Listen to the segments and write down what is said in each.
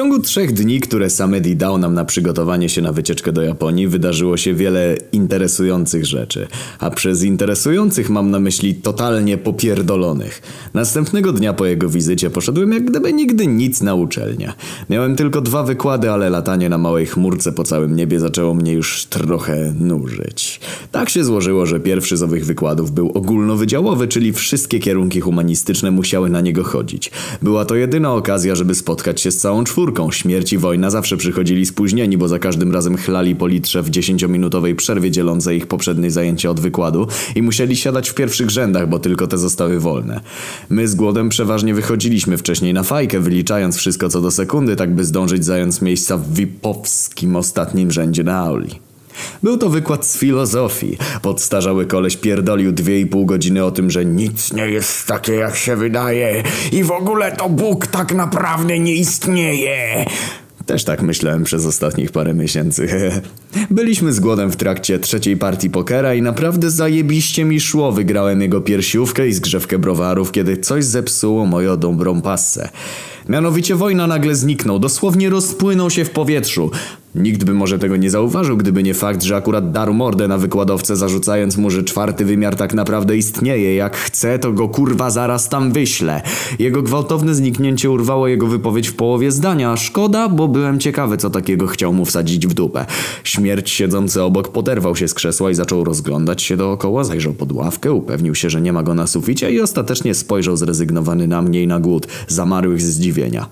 ciągu trzech dni, które Samedi dał nam na przygotowanie się na wycieczkę do Japonii, wydarzyło się wiele interesujących rzeczy. A przez interesujących mam na myśli totalnie popierdolonych. Następnego dnia po jego wizycie poszedłem jak gdyby nigdy nic na uczelnię. Miałem tylko dwa wykłady, ale latanie na małej chmurce po całym niebie zaczęło mnie już trochę nużyć. Tak się złożyło, że pierwszy z owych wykładów był ogólnowydziałowy, czyli wszystkie kierunki humanistyczne musiały na niego chodzić. Była to jedyna okazja, żeby spotkać się z całą czwórką. Śmierć i wojna zawsze przychodzili spóźnieni, bo za każdym razem chlali po litrze w dziesięciominutowej przerwie dzielącej ich poprzednie zajęcie od wykładu i musieli siadać w pierwszych rzędach, bo tylko te zostały wolne. My z głodem przeważnie wychodziliśmy wcześniej na fajkę, wyliczając wszystko co do sekundy, tak by zdążyć zająć miejsca w VIP-owskim ostatnim rzędzie na auli. Był to wykład z filozofii. Podstarzały koleś pierdolił dwie i pół godziny o tym, że nic nie jest takie jak się wydaje i w ogóle to Bóg tak naprawdę nie istnieje. Też tak myślałem przez ostatnich parę miesięcy. Byliśmy z głodem w trakcie trzeciej partii pokera i naprawdę zajebiście mi szło. Wygrałem jego piersiówkę i zgrzewkę browarów, kiedy coś zepsuło moją dobrą passę. Mianowicie wojna nagle zniknął, dosłownie rozpłynął się w powietrzu. Nikt by może tego nie zauważył, gdyby nie fakt, że akurat darł mordę na wykładowcę, zarzucając mu, że czwarty wymiar tak naprawdę istnieje. Jak chce, to go kurwa zaraz tam wyślę. Jego gwałtowne zniknięcie urwało jego wypowiedź w połowie zdania. Szkoda, bo byłem ciekawy, co takiego chciał mu wsadzić w dupę. Śmierć siedzący obok poderwał się z krzesła i zaczął rozglądać się dookoła, zajrzał pod ławkę, upewnił się, że nie ma go na suficie i ostatecznie spojrzał zrezygnowany na mnie i na głód, zamarłych z zdziwienia.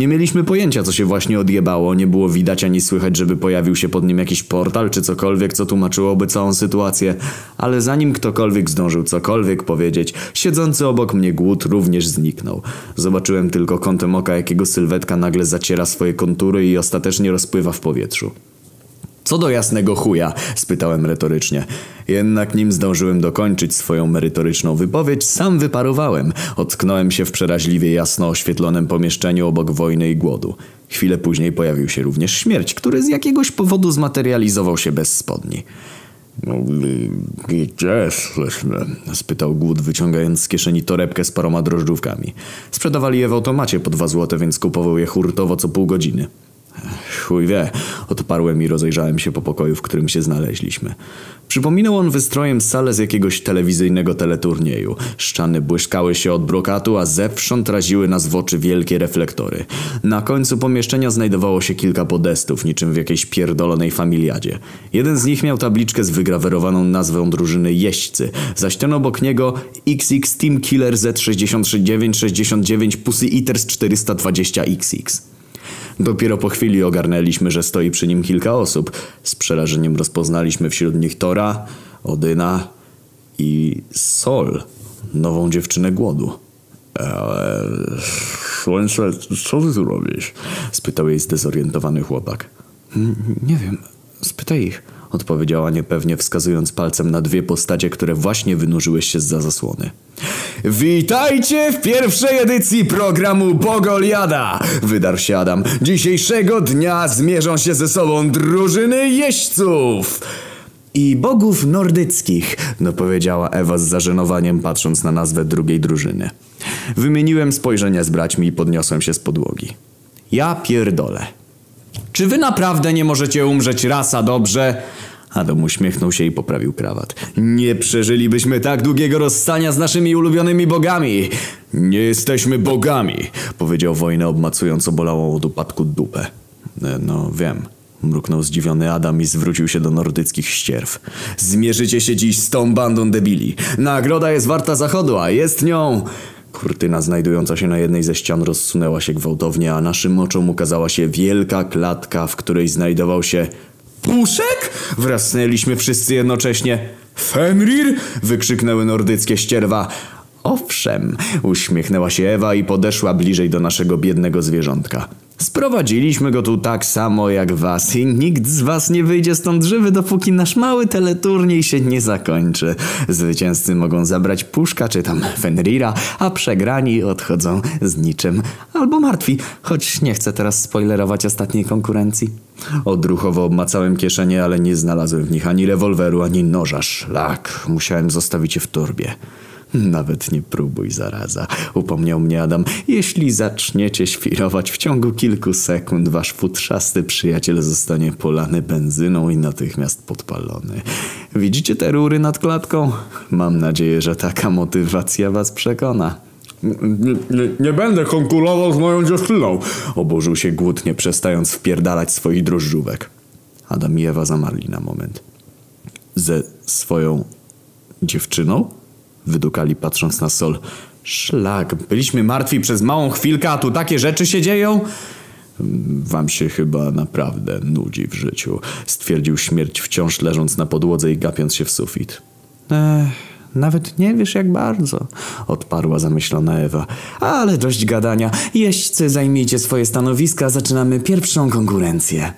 Nie mieliśmy pojęcia, co się właśnie odjebało, nie było widać ani słychać, żeby pojawił się pod nim jakiś portal czy cokolwiek, co tłumaczyłoby całą sytuację, ale zanim ktokolwiek zdążył cokolwiek powiedzieć, siedzący obok mnie głód również zniknął. Zobaczyłem tylko kątem oka, jakiego sylwetka nagle zaciera swoje kontury i ostatecznie rozpływa w powietrzu. Co do jasnego chuja? spytałem retorycznie. Jednak nim zdążyłem dokończyć swoją merytoryczną wypowiedź, sam wyparowałem. Ocknąłem się w przeraźliwie jasno oświetlonym pomieszczeniu obok wojny i głodu. Chwilę później pojawił się również śmierć, który z jakiegoś powodu zmaterializował się bez spodni. No, gdzie jesteśmy? spytał głód, wyciągając z kieszeni torebkę z paroma drożdżówkami. Sprzedawali je w automacie po dwa złote, więc kupował je hurtowo co pół godziny. Chuj wie, odparłem i rozejrzałem się po pokoju, w którym się znaleźliśmy. Przypominał on wystrojem salę z jakiegoś telewizyjnego teleturnieju. Ściany błyszkały się od brokatu, a zewsząd raziły nas w oczy wielkie reflektory. Na końcu pomieszczenia znajdowało się kilka podestów, niczym w jakiejś pierdolonej familiadzie. Jeden z nich miał tabliczkę z wygrawerowaną nazwą drużyny Jeźdźcy, zaś ten obok niego XX Team Killer Z63969 Pussy Eaters 420XX. Dopiero po chwili ogarnęliśmy, że stoi przy nim kilka osób. Z przerażeniem rozpoznaliśmy wśród nich Tora, Odyna i Sol, nową dziewczynę głodu. Ale... Słońce, co ty tu robisz? Spytał jej zdezorientowany chłopak. Nie wiem, spytaj ich odpowiedziała niepewnie wskazując palcem na dwie postacie, które właśnie wynurzyły się za zasłony. Witajcie w pierwszej edycji programu Bogoliada! Wydarł się Adam. Dzisiejszego dnia zmierzą się ze sobą drużyny jeźdźców! I bogów nordyckich, no powiedziała Ewa z zażenowaniem patrząc na nazwę drugiej drużyny. Wymieniłem spojrzenia z braćmi i podniosłem się z podłogi. Ja pierdolę. Czy wy naprawdę nie możecie umrzeć rasa dobrze? Adam uśmiechnął się i poprawił krawat. Nie przeżylibyśmy tak długiego rozstania z naszymi ulubionymi bogami. Nie jesteśmy bogami, powiedział wojnę obmacując obolałą od upadku dupę. E, no wiem. Mruknął zdziwiony Adam i zwrócił się do nordyckich ścierw. Zmierzycie się dziś z tą bandą debili. Nagroda jest warta zachodu, a jest nią... Kurtyna znajdująca się na jednej ze ścian rozsunęła się gwałtownie, a naszym oczom ukazała się wielka klatka, w której znajdował się... Puszek? Wrasnęliśmy wszyscy jednocześnie. Fenrir? Wykrzyknęły nordyckie ścierwa. Owszem, uśmiechnęła się Ewa i podeszła bliżej do naszego biednego zwierzątka. Sprowadziliśmy go tu tak samo jak was i nikt z was nie wyjdzie stąd żywy, dopóki nasz mały teleturniej się nie zakończy. Zwycięzcy mogą zabrać puszka czy tam Fenrira, a przegrani odchodzą z niczym. Albo martwi, choć nie chcę teraz spoilerować ostatniej konkurencji. Odruchowo obmacałem kieszenie, ale nie znalazłem w nich ani rewolweru, ani noża szlak. Musiałem zostawić je w torbie. Nawet nie próbuj, zaraza, upomniał mnie Adam. Jeśli zaczniecie świrować w ciągu kilku sekund, wasz futrzasty przyjaciel zostanie polany benzyną i natychmiast podpalony. Widzicie te rury nad klatką? Mam nadzieję, że taka motywacja was przekona. Nie, nie, nie będę konkurował z moją dziewczyną. Oburzył się głód, nie przestając wpierdalać swoich drożdżówek. Adam i Ewa zamarli na moment. Ze swoją dziewczyną? Wydukali patrząc na Sol. Szlak, byliśmy martwi przez małą chwilkę, a tu takie rzeczy się dzieją? Wam się chyba naprawdę nudzi w życiu, stwierdził śmierć wciąż leżąc na podłodze i gapiąc się w sufit. Ech, nawet nie wiesz jak bardzo, odparła zamyślona Ewa. Ale dość gadania. Jeźdźcy, zajmijcie swoje stanowiska, zaczynamy pierwszą konkurencję.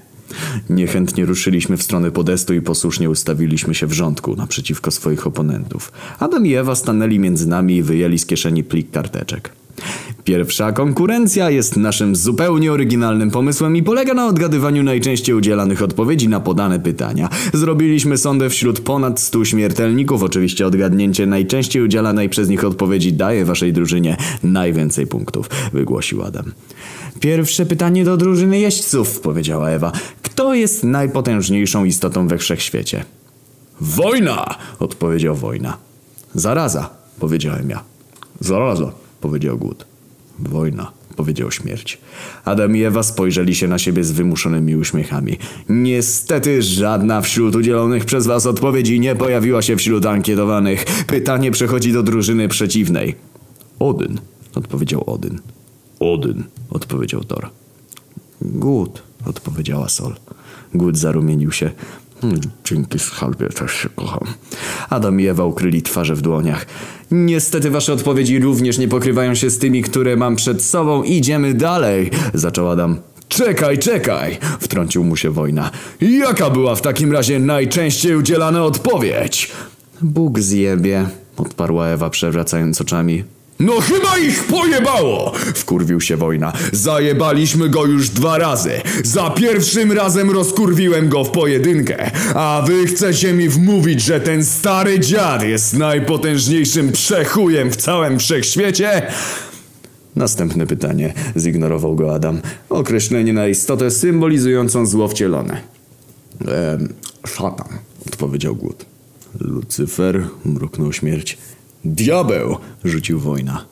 Niechętnie ruszyliśmy w stronę podestu i posłusznie ustawiliśmy się w rządku naprzeciwko swoich oponentów. Adam i Ewa stanęli między nami i wyjęli z kieszeni plik karteczek. Pierwsza konkurencja jest naszym zupełnie oryginalnym pomysłem i polega na odgadywaniu najczęściej udzielanych odpowiedzi na podane pytania. Zrobiliśmy sondę wśród ponad stu śmiertelników. Oczywiście odgadnięcie najczęściej udzielanej przez nich odpowiedzi daje waszej drużynie najwięcej punktów, wygłosił Adam. Pierwsze pytanie do drużyny jeźdźców, powiedziała Ewa. Kto jest najpotężniejszą istotą we wszechświecie? Wojna! odpowiedział Wojna. Zaraza, powiedziałem ja. Zaraza, powiedział Głód. Wojna, powiedział Śmierć. Adam i Ewa spojrzeli się na siebie z wymuszonymi uśmiechami. Niestety żadna wśród udzielonych przez was odpowiedzi nie pojawiła się wśród ankietowanych. Pytanie przechodzi do drużyny przeciwnej. Odyn, odpowiedział Odyn. Odyn, odpowiedział Thor. Głód, odpowiedziała Sol. Głód zarumienił się. Hmm, Dzięki skarbie też się kocham. Adam i Ewa ukryli twarze w dłoniach. Niestety wasze odpowiedzi również nie pokrywają się z tymi, które mam przed sobą. Idziemy dalej, zaczął Adam. Czekaj, czekaj, wtrącił mu się wojna. Jaka była w takim razie najczęściej udzielana odpowiedź? Bóg zjebie, odparła Ewa przewracając oczami. No chyba ich pojebało! Wkurwił się wojna. Zajebaliśmy go już dwa razy. Za pierwszym razem rozkurwiłem go w pojedynkę. A wy chcecie mi wmówić, że ten stary dziad jest najpotężniejszym przechujem w całym wszechświecie? Następne pytanie. Zignorował go Adam. Określenie na istotę symbolizującą zło wcielone. Ehm, szatan, odpowiedział głód. Lucyfer, mruknął śmierć. Diabeł, rzucił wojna.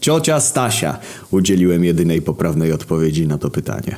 Ciocia Stasia, udzieliłem jedynej poprawnej odpowiedzi na to pytanie.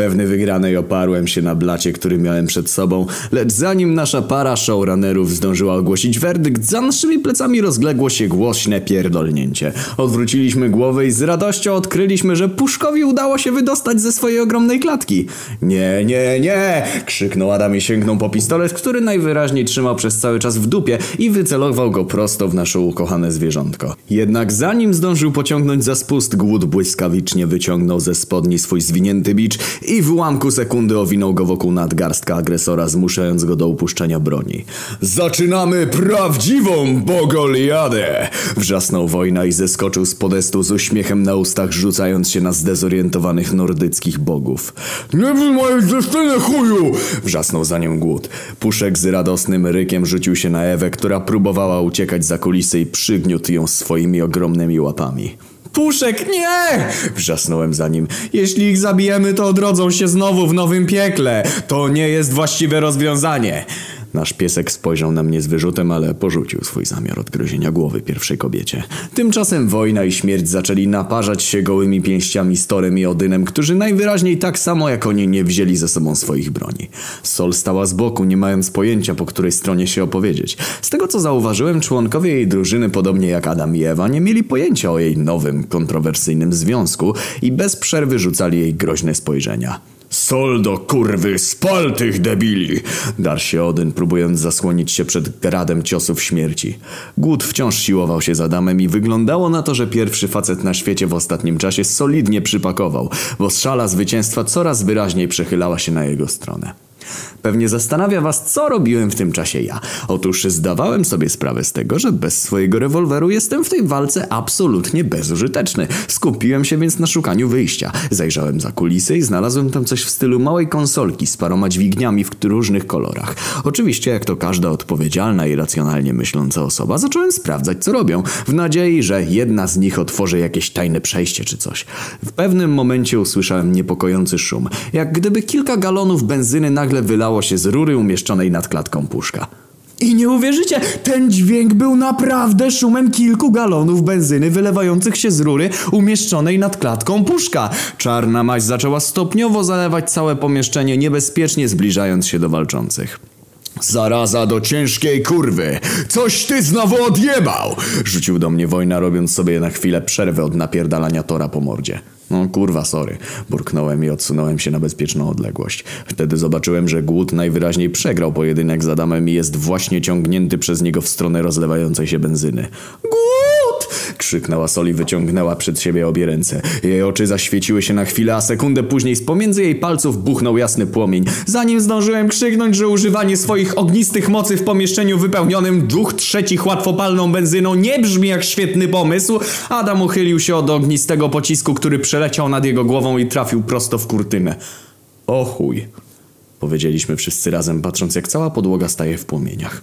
Pewny wygranej oparłem się na blacie, który miałem przed sobą, lecz zanim nasza para showrunnerów zdążyła ogłosić werdykt, za naszymi plecami rozległo się głośne pierdolnięcie. Odwróciliśmy głowę i z radością odkryliśmy, że Puszkowi udało się wydostać ze swojej ogromnej klatki. Nie, nie, nie! krzyknął Adam i sięgnął po pistolet, który najwyraźniej trzymał przez cały czas w dupie i wycelował go prosto w nasze ukochane zwierzątko. Jednak zanim zdążył pociągnąć za spust, głód błyskawicznie wyciągnął ze spodni swój zwinięty bicz i w ułamku sekundy owinął go wokół nadgarstka agresora, zmuszając go do upuszczenia broni. Zaczynamy prawdziwą bogoliadę! Wrzasnął wojna i zeskoczył z podestu z uśmiechem na ustach, rzucając się na zdezorientowanych nordyckich bogów. Nie wy mojej dziewczyny, chuju! Wrzasnął za nią głód. Puszek z radosnym rykiem rzucił się na Ewę, która próbowała uciekać za kulisy i przygniótł ją swoimi ogromnymi łapami. Puszek, nie! Wrzasnąłem za nim. Jeśli ich zabijemy, to odrodzą się znowu w nowym piekle. To nie jest właściwe rozwiązanie. Nasz piesek spojrzał na mnie z wyrzutem, ale porzucił swój zamiar odgryzienia głowy pierwszej kobiecie. Tymczasem wojna i śmierć zaczęli naparzać się gołymi pięściami z Torem i Odynem, którzy najwyraźniej tak samo jak oni nie wzięli ze sobą swoich broni. Sol stała z boku, nie mając pojęcia, po której stronie się opowiedzieć. Z tego co zauważyłem, członkowie jej drużyny, podobnie jak Adam i Ewa, nie mieli pojęcia o jej nowym, kontrowersyjnym związku i bez przerwy rzucali jej groźne spojrzenia. Sol do kurwy, spal tych debili! Dar się Odyn, próbując zasłonić się przed gradem ciosów śmierci. Głód wciąż siłował się za damem i wyglądało na to, że pierwszy facet na świecie w ostatnim czasie solidnie przypakował, bo szala zwycięstwa coraz wyraźniej przechylała się na jego stronę. Pewnie zastanawia was, co robiłem w tym czasie ja. Otóż zdawałem sobie sprawę z tego, że bez swojego rewolweru jestem w tej walce absolutnie bezużyteczny. Skupiłem się więc na szukaniu wyjścia. Zajrzałem za kulisy i znalazłem tam coś w stylu małej konsolki z paroma dźwigniami w różnych kolorach. Oczywiście, jak to każda odpowiedzialna i racjonalnie myśląca osoba, zacząłem sprawdzać, co robią, w nadziei, że jedna z nich otworzy jakieś tajne przejście czy coś. W pewnym momencie usłyszałem niepokojący szum, jak gdyby kilka galonów benzyny nagle wylało się z rury umieszczonej nad klatką puszka. I nie uwierzycie, ten dźwięk był naprawdę szumem kilku galonów benzyny wylewających się z rury umieszczonej nad klatką puszka. Czarna maź zaczęła stopniowo zalewać całe pomieszczenie, niebezpiecznie zbliżając się do walczących. Zaraza do ciężkiej kurwy! Coś ty znowu odjebał! Rzucił do mnie wojna, robiąc sobie na chwilę przerwę od napierdalania tora po mordzie. No kurwa, sorry. Burknąłem i odsunąłem się na bezpieczną odległość. Wtedy zobaczyłem, że głód najwyraźniej przegrał pojedynek z Adamem i jest właśnie ciągnięty przez niego w stronę rozlewającej się benzyny. Głód! Krzyknęła Soli, wyciągnęła przed siebie obie ręce. Jej oczy zaświeciły się na chwilę, a sekundę później z pomiędzy jej palców buchnął jasny płomień. Zanim zdążyłem krzyknąć, że używanie swoich ognistych mocy w pomieszczeniu wypełnionym dwóch trzecich łatwopalną benzyną nie brzmi jak świetny pomysł, Adam uchylił się od ognistego pocisku, który przeleciał nad jego głową i trafił prosto w kurtynę. O chuj, powiedzieliśmy wszyscy razem, patrząc jak cała podłoga staje w płomieniach.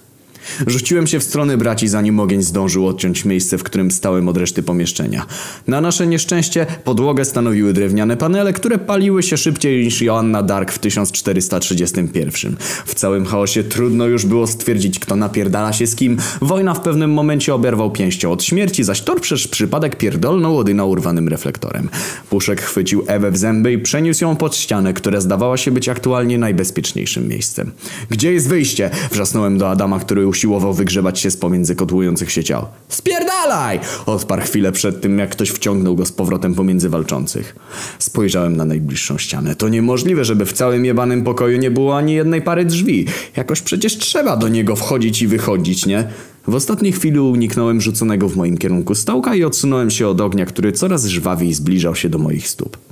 Rzuciłem się w stronę braci, zanim ogień zdążył odciąć miejsce, w którym stałem od reszty pomieszczenia. Na nasze nieszczęście podłogę stanowiły drewniane panele, które paliły się szybciej niż Joanna Dark w 1431. W całym chaosie trudno już było stwierdzić, kto napierdala się z kim. Wojna w pewnym momencie oberwał pięścią od śmierci, zaś Thor przez przypadek pierdolnął Odyna urwanym reflektorem. Puszek chwycił Ewę w zęby i przeniósł ją pod ścianę, która zdawała się być aktualnie najbezpieczniejszym miejscem. Gdzie jest wyjście? Wrzasnąłem do Adama, który usiłował wygrzebać się z pomiędzy kotłujących się ciał. Spierdalaj! Odparł chwilę przed tym, jak ktoś wciągnął go z powrotem pomiędzy walczących. Spojrzałem na najbliższą ścianę. To niemożliwe, żeby w całym jebanym pokoju nie było ani jednej pary drzwi. Jakoś przecież trzeba do niego wchodzić i wychodzić, nie? W ostatniej chwili uniknąłem rzuconego w moim kierunku stołka i odsunąłem się od ognia, który coraz żwawiej zbliżał się do moich stóp.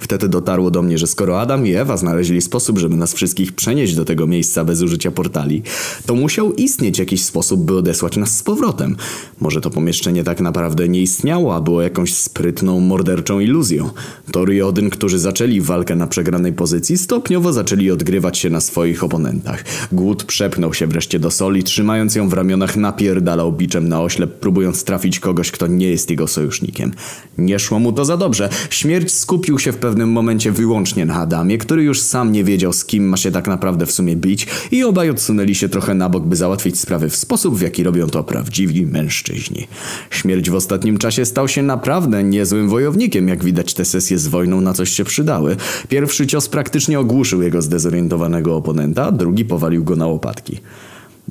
Wtedy dotarło do mnie, że skoro Adam i Ewa znaleźli sposób, żeby nas wszystkich przenieść do tego miejsca bez użycia portali, to musiał istnieć jakiś sposób, by odesłać nas z powrotem. Może to pomieszczenie tak naprawdę nie istniało, a było jakąś sprytną, morderczą iluzją. Thor i Odyn, którzy zaczęli walkę na przegranej pozycji, stopniowo zaczęli odgrywać się na swoich oponentach. Głód przepnął się wreszcie do soli, trzymając ją w ramionach napierdalał biczem na oślep, próbując trafić kogoś, kto nie jest jego sojusznikiem. Nie szło mu to za dobrze. Śmierć skupił się w pewnym momencie wyłącznie na Adamie, który już sam nie wiedział z kim ma się tak naprawdę w sumie bić i obaj odsunęli się trochę na bok, by załatwić sprawy w sposób, w jaki robią to prawdziwi mężczyźni. Śmierć w ostatnim czasie stał się naprawdę niezłym wojownikiem, jak widać te sesje z wojną na coś się przydały. Pierwszy cios praktycznie ogłuszył jego zdezorientowanego oponenta, drugi powalił go na łopatki.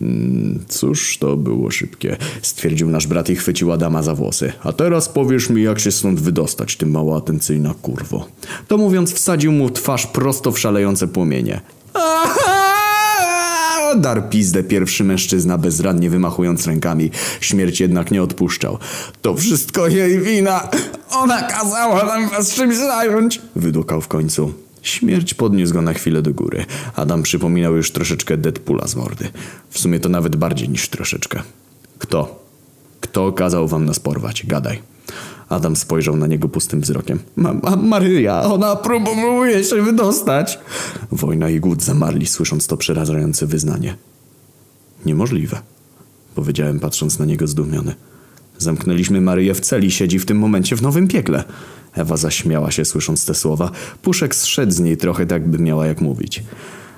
Mm, Cóż, to było szybkie, stwierdził nasz brat i chwycił Adama za włosy. A teraz powiesz mi, jak się stąd wydostać, ty mała atencyjna kurwo. To mówiąc, wsadził mu twarz prosto w szalejące płomienie. Dar pizdę pierwszy mężczyzna, bezradnie wymachując rękami. Śmierć jednak nie odpuszczał. To wszystko jej wina! Ona kazała nam was czymś zająć! Wydukał w końcu. Śmierć podniósł go na chwilę do góry. Adam przypominał już troszeczkę Deadpoola z mordy. W sumie to nawet bardziej niż troszeczkę. Kto? Kto kazał wam nas porwać? Gadaj. Adam spojrzał na niego pustym wzrokiem. Ma, ma Maryja, ona próbuje się wydostać. Wojna i głód zamarli, słysząc to przerażające wyznanie. Niemożliwe, powiedziałem patrząc na niego zdumiony. Zamknęliśmy Maryję w celi, siedzi w tym momencie w nowym piekle. Ewa zaśmiała się, słysząc te słowa. Puszek zszedł z niej trochę tak, by miała jak mówić.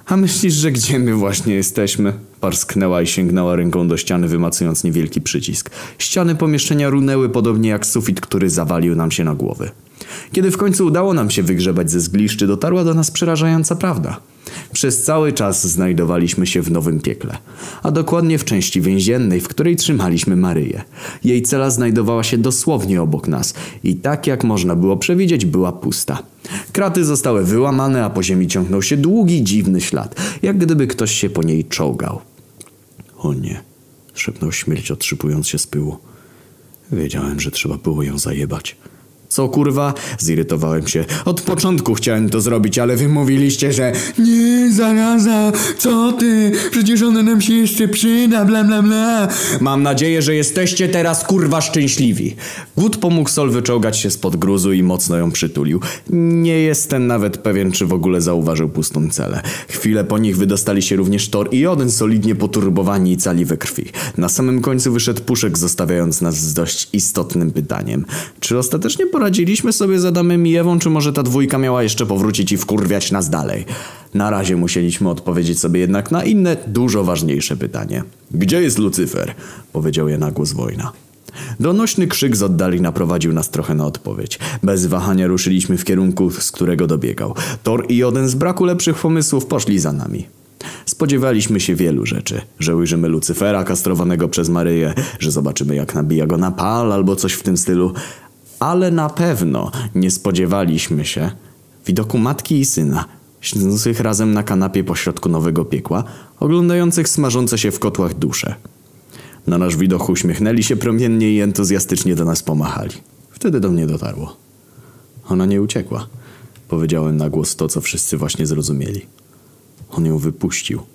A myślisz, że gdzie my właśnie jesteśmy? Parsknęła i sięgnęła ręką do ściany, wymacując niewielki przycisk. Ściany pomieszczenia runęły podobnie jak sufit, który zawalił nam się na głowy. Kiedy w końcu udało nam się wygrzebać ze zgliszczy, dotarła do nas przerażająca prawda. Przez cały czas znajdowaliśmy się w nowym piekle, a dokładnie w części więziennej, w której trzymaliśmy Maryję. Jej cela znajdowała się dosłownie obok nas i tak jak można było przewidzieć, była pusta. Kraty zostały wyłamane, a po ziemi ciągnął się długi, dziwny ślad, jak gdyby ktoś się po niej czołgał. O nie, szepnął śmierć, otrzypując się z pyłu. Wiedziałem, że trzeba było ją zajebać. Co kurwa? Zirytowałem się. Od początku chciałem to zrobić, ale wy mówiliście, że nie, zaraza, co ty? Przecież ona nam się jeszcze przyda, bla bla bla. Mam nadzieję, że jesteście teraz kurwa szczęśliwi. Głód pomógł Sol wyczołgać się spod gruzu i mocno ją przytulił. Nie jestem nawet pewien, czy w ogóle zauważył pustą celę. Chwilę po nich wydostali się również Thor i Oden solidnie poturbowani i cali we krwi. Na samym końcu wyszedł Puszek, zostawiając nas z dość istotnym pytaniem. Czy ostatecznie poradziliśmy sobie z Adamem i Ewą, czy może ta dwójka miała jeszcze powrócić i wkurwiać nas dalej? Na razie musieliśmy odpowiedzieć sobie jednak na inne, dużo ważniejsze pytanie. Gdzie jest Lucyfer? Powiedział je na głos wojna. Donośny krzyk z oddali naprowadził nas trochę na odpowiedź. Bez wahania ruszyliśmy w kierunku, z którego dobiegał. Thor i Oden z braku lepszych pomysłów poszli za nami. Spodziewaliśmy się wielu rzeczy. Że ujrzymy Lucyfera kastrowanego przez Maryję, że zobaczymy jak nabija go na pal albo coś w tym stylu. Ale na pewno nie spodziewaliśmy się widoku matki i syna, siedzących razem na kanapie pośrodku nowego piekła, oglądających smażące się w kotłach dusze. Na nasz widok uśmiechnęli się promiennie i entuzjastycznie do nas pomachali. Wtedy do mnie dotarło. Ona nie uciekła. Powiedziałem na głos to, co wszyscy właśnie zrozumieli. On ją wypuścił.